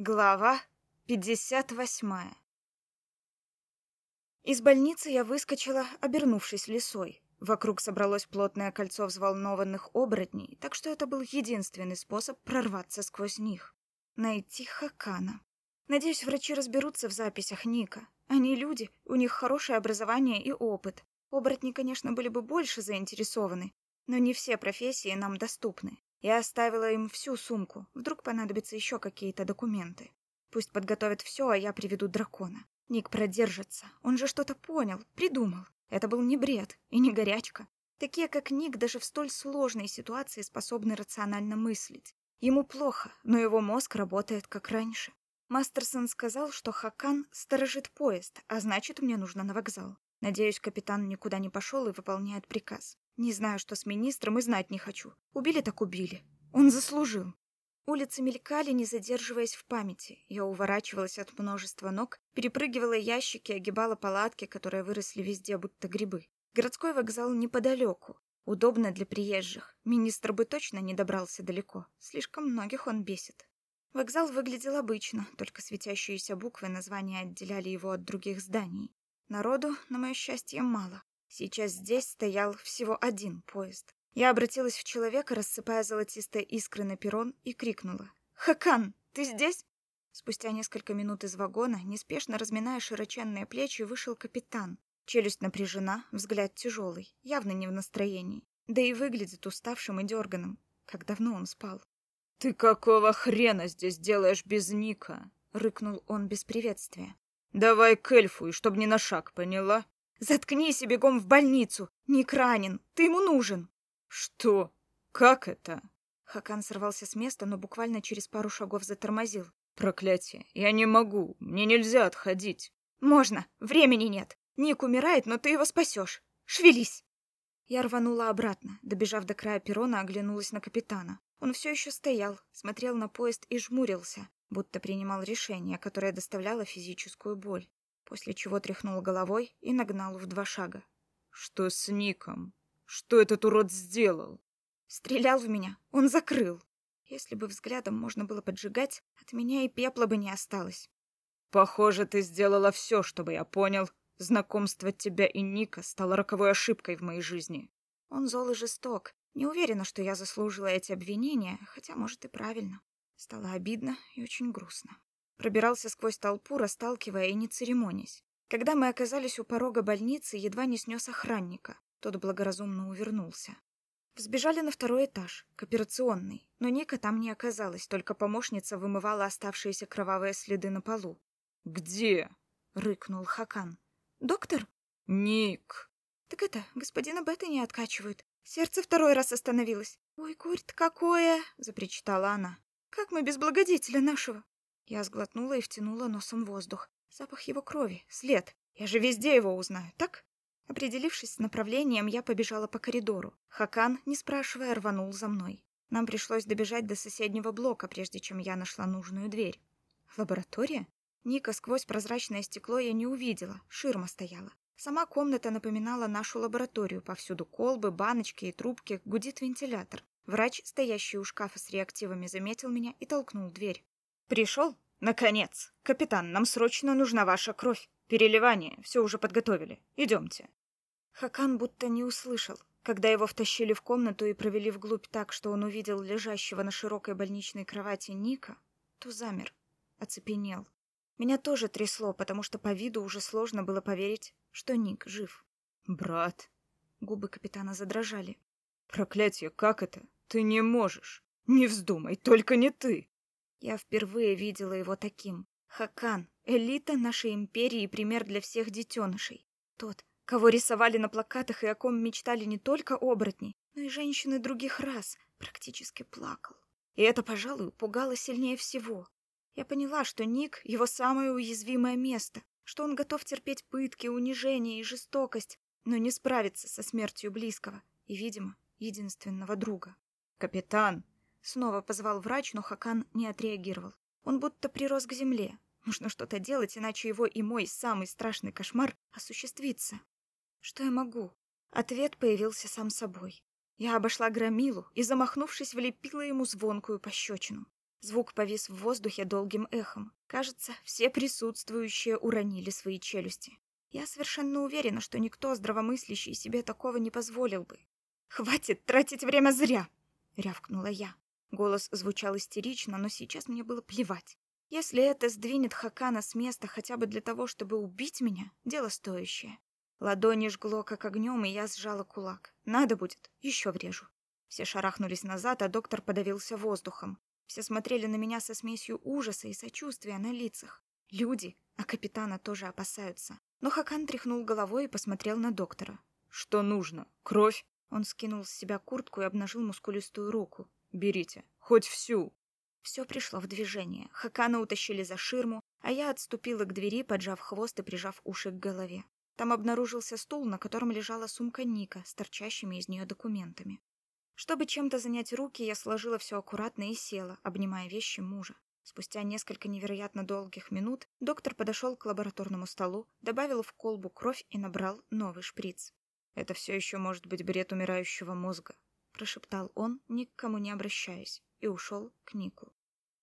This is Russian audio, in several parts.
Глава 58 Из больницы я выскочила, обернувшись лесой. Вокруг собралось плотное кольцо взволнованных оборотней, так что это был единственный способ прорваться сквозь них. Найти Хакана. Надеюсь, врачи разберутся в записях Ника. Они люди, у них хорошее образование и опыт. Оборотни, конечно, были бы больше заинтересованы, но не все профессии нам доступны. Я оставила им всю сумку. Вдруг понадобятся еще какие-то документы. Пусть подготовят все, а я приведу дракона. Ник продержится. Он же что-то понял, придумал. Это был не бред и не горячка. Такие, как Ник, даже в столь сложной ситуации способны рационально мыслить. Ему плохо, но его мозг работает как раньше. Мастерсон сказал, что Хакан сторожит поезд, а значит, мне нужно на вокзал. Надеюсь, капитан никуда не пошел и выполняет приказ. Не знаю, что с министром, и знать не хочу. Убили так убили. Он заслужил. Улицы мелькали, не задерживаясь в памяти. Я уворачивалась от множества ног, перепрыгивала ящики, огибала палатки, которые выросли везде, будто грибы. Городской вокзал неподалеку. Удобно для приезжих. Министр бы точно не добрался далеко. Слишком многих он бесит. Вокзал выглядел обычно, только светящиеся буквы названия отделяли его от других зданий. Народу, на мое счастье, мало. Сейчас здесь стоял всего один поезд. Я обратилась в человека, рассыпая золотистые искры на перрон, и крикнула. «Хакан, ты здесь?» Спустя несколько минут из вагона, неспешно разминая широченные плечи, вышел капитан. Челюсть напряжена, взгляд тяжелый, явно не в настроении. Да и выглядит уставшим и дерганым. Как давно он спал. «Ты какого хрена здесь делаешь без Ника?» — рыкнул он без приветствия. «Давай к эльфу, и чтоб не на шаг, поняла?» Заткнись и бегом в больницу. Ник ранен. Ты ему нужен. Что? Как это? Хакан сорвался с места, но буквально через пару шагов затормозил. Проклятие. Я не могу. Мне нельзя отходить. Можно. Времени нет. Ник умирает, но ты его спасешь. Шевелись. Я рванула обратно. Добежав до края перрона, оглянулась на капитана. Он все еще стоял, смотрел на поезд и жмурился, будто принимал решение, которое доставляло физическую боль после чего тряхнул головой и нагнал в два шага. «Что с Ником? Что этот урод сделал?» «Стрелял в меня. Он закрыл. Если бы взглядом можно было поджигать, от меня и пепла бы не осталось». «Похоже, ты сделала все, чтобы я понял. Знакомство тебя и Ника стало роковой ошибкой в моей жизни». Он зол и жесток. Не уверена, что я заслужила эти обвинения, хотя, может, и правильно. Стало обидно и очень грустно пробирался сквозь толпу, расталкивая и не церемонясь. Когда мы оказались у порога больницы, едва не снес охранника. Тот благоразумно увернулся. Взбежали на второй этаж, к операционной, но Ника там не оказалось, только помощница вымывала оставшиеся кровавые следы на полу. «Где?» — рыкнул Хакан. «Доктор?» «Ник!» «Так это, господина Бета не откачивают. Сердце второй раз остановилось. Ой, горе-то какое!» — запричитала она. «Как мы без благодетеля нашего?» Я сглотнула и втянула носом воздух. Запах его крови, след. Я же везде его узнаю, так? Определившись с направлением, я побежала по коридору. Хакан, не спрашивая, рванул за мной. Нам пришлось добежать до соседнего блока, прежде чем я нашла нужную дверь. Лаборатория? Ника сквозь прозрачное стекло я не увидела, ширма стояла. Сама комната напоминала нашу лабораторию, повсюду колбы, баночки и трубки, гудит вентилятор. Врач, стоящий у шкафа с реактивами, заметил меня и толкнул дверь. Пришел? Наконец. Капитан, нам срочно нужна ваша кровь. Переливание. Все уже подготовили. Идемте. Хакан будто не услышал. Когда его втащили в комнату и провели вглубь так, что он увидел лежащего на широкой больничной кровати Ника, то замер, оцепенел. Меня тоже трясло, потому что по виду уже сложно было поверить, что Ник жив. «Брат...» Губы капитана задрожали. «Проклятие, как это? Ты не можешь! Не вздумай, только не ты!» Я впервые видела его таким. Хакан, элита нашей империи и пример для всех детенышей. Тот, кого рисовали на плакатах и о ком мечтали не только оборотни, но и женщины других рас, практически плакал. И это, пожалуй, пугало сильнее всего. Я поняла, что Ник — его самое уязвимое место, что он готов терпеть пытки, унижения и жестокость, но не справиться со смертью близкого и, видимо, единственного друга. «Капитан!» Снова позвал врач, но Хакан не отреагировал. Он будто прирос к земле. Нужно что-то делать, иначе его и мой самый страшный кошмар осуществится. Что я могу? Ответ появился сам собой. Я обошла громилу и, замахнувшись, влепила ему звонкую пощечину. Звук повис в воздухе долгим эхом. Кажется, все присутствующие уронили свои челюсти. Я совершенно уверена, что никто здравомыслящий себе такого не позволил бы. «Хватит тратить время зря!» — рявкнула я. Голос звучал истерично, но сейчас мне было плевать. Если это сдвинет Хакана с места хотя бы для того, чтобы убить меня, дело стоящее. Ладони жгло как огнем, и я сжала кулак. Надо будет, еще врежу. Все шарахнулись назад, а доктор подавился воздухом. Все смотрели на меня со смесью ужаса и сочувствия на лицах. Люди, а капитана тоже опасаются. Но Хакан тряхнул головой и посмотрел на доктора. «Что нужно? Кровь?» Он скинул с себя куртку и обнажил мускулистую руку. «Берите. Хоть всю». Все пришло в движение. Хакана утащили за ширму, а я отступила к двери, поджав хвост и прижав уши к голове. Там обнаружился стул, на котором лежала сумка Ника с торчащими из нее документами. Чтобы чем-то занять руки, я сложила все аккуратно и села, обнимая вещи мужа. Спустя несколько невероятно долгих минут доктор подошел к лабораторному столу, добавил в колбу кровь и набрал новый шприц. «Это все еще может быть бред умирающего мозга», — прошептал он, ни к кому не обращаясь, и ушел к Нику.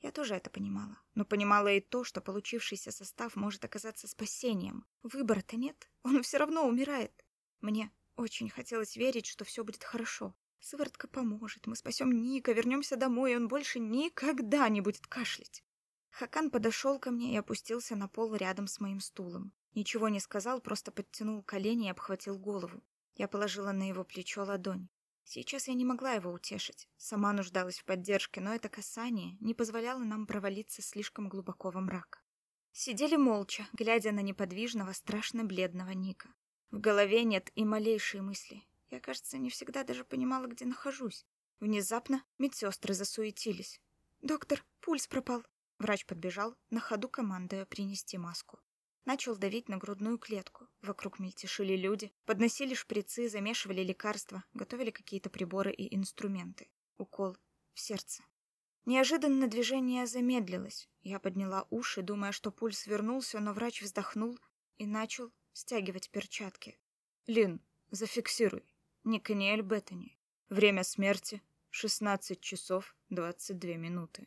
Я тоже это понимала, но понимала и то, что получившийся состав может оказаться спасением. Выбора-то нет, он все равно умирает. Мне очень хотелось верить, что все будет хорошо, Сыворотка поможет, мы спасем Ника, вернемся домой, и он больше никогда не будет кашлять. Хакан подошел ко мне и опустился на пол рядом с моим стулом. Ничего не сказал, просто подтянул колени и обхватил голову. Я положила на его плечо ладонь. Сейчас я не могла его утешить. Сама нуждалась в поддержке, но это касание не позволяло нам провалиться слишком глубоко во мрак. Сидели молча, глядя на неподвижного, страшно бледного Ника. В голове нет и малейшей мысли. Я, кажется, не всегда даже понимала, где нахожусь. Внезапно медсестры засуетились. «Доктор, пульс пропал!» Врач подбежал, на ходу командуя принести маску. Начал давить на грудную клетку. Вокруг мельтешили люди, подносили шприцы, замешивали лекарства, готовили какие-то приборы и инструменты. Укол в сердце. Неожиданно движение замедлилось. Я подняла уши, думая, что пульс вернулся, но врач вздохнул и начал стягивать перчатки. «Лин, зафиксируй», Никаниэль Беттани. Время смерти — 16 часов 22 минуты.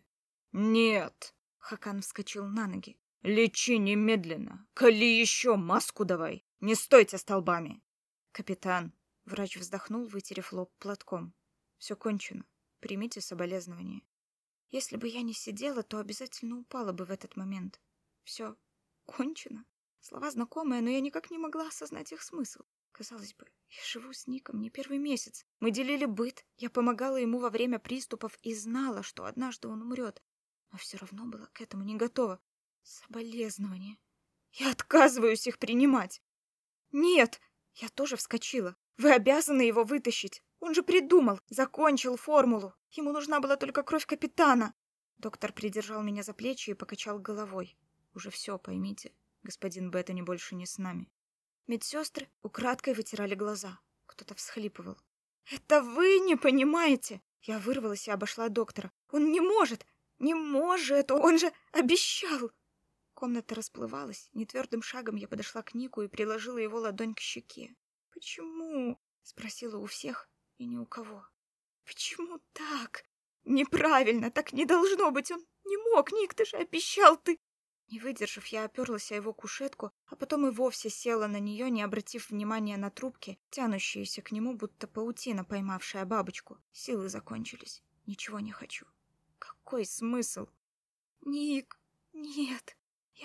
«Нет!» — Хакан вскочил на ноги. «Лечи немедленно! Кали еще маску давай! Не стойте столбами!» «Капитан!» — врач вздохнул, вытерев лоб платком. «Все кончено. Примите соболезнования. Если бы я не сидела, то обязательно упала бы в этот момент. Все кончено. Слова знакомые, но я никак не могла осознать их смысл. Казалось бы, я живу с Ником не первый месяц. Мы делили быт. Я помогала ему во время приступов и знала, что однажды он умрет. Но все равно была к этому не готова. Соболезнования. Я отказываюсь их принимать. Нет! Я тоже вскочила. Вы обязаны его вытащить. Он же придумал, закончил формулу. Ему нужна была только кровь капитана. Доктор придержал меня за плечи и покачал головой. Уже все, поймите. Господин Беттани больше не с нами. Медсестры украдкой вытирали глаза. Кто-то всхлипывал. «Это вы не понимаете!» Я вырвалась и обошла доктора. «Он не может! Не может! Он же обещал!» Комната расплывалась. Нетвердым шагом я подошла к Нику и приложила его ладонь к щеке. «Почему?» — спросила у всех и ни у кого. «Почему так? Неправильно, так не должно быть. Он не мог, Ник, ты же обещал, ты...» Не выдержав, я оперлась о его кушетку, а потом и вовсе села на нее, не обратив внимания на трубки, тянущиеся к нему, будто паутина, поймавшая бабочку. Силы закончились. Ничего не хочу. Какой смысл? Ник, нет.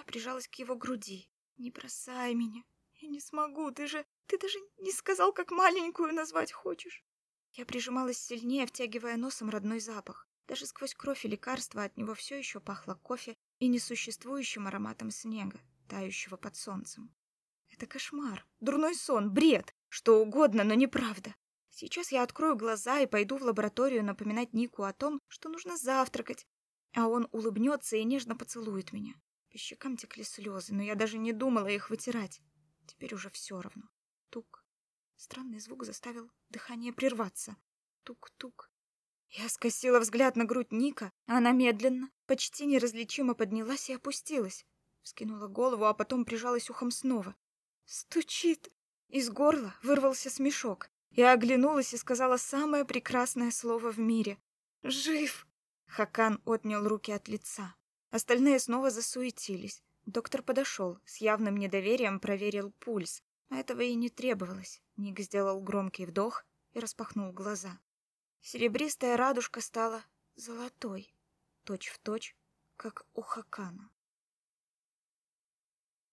Прижалась к его груди. Не бросай меня. Я не смогу. Ты же... Ты даже не сказал, как маленькую назвать хочешь. Я прижималась сильнее, втягивая носом родной запах. Даже сквозь кровь и лекарства от него все еще пахло кофе и несуществующим ароматом снега, тающего под солнцем. Это кошмар, дурной сон, бред, что угодно, но неправда. Сейчас я открою глаза и пойду в лабораторию напоминать Нику о том, что нужно завтракать, а он улыбнется и нежно поцелует меня. По щекам текли слезы, но я даже не думала их вытирать. Теперь уже все равно. Тук. Странный звук заставил дыхание прерваться. Тук-тук. Я скосила взгляд на грудь Ника, а она медленно, почти неразличимо поднялась и опустилась. Вскинула голову, а потом прижалась ухом снова. «Стучит!» Из горла вырвался смешок. Я оглянулась и сказала самое прекрасное слово в мире. «Жив!» Хакан отнял руки от лица. Остальные снова засуетились. Доктор подошел, с явным недоверием проверил пульс. А этого и не требовалось. Ник сделал громкий вдох и распахнул глаза. Серебристая радужка стала золотой, точь в точь, как у Хакана.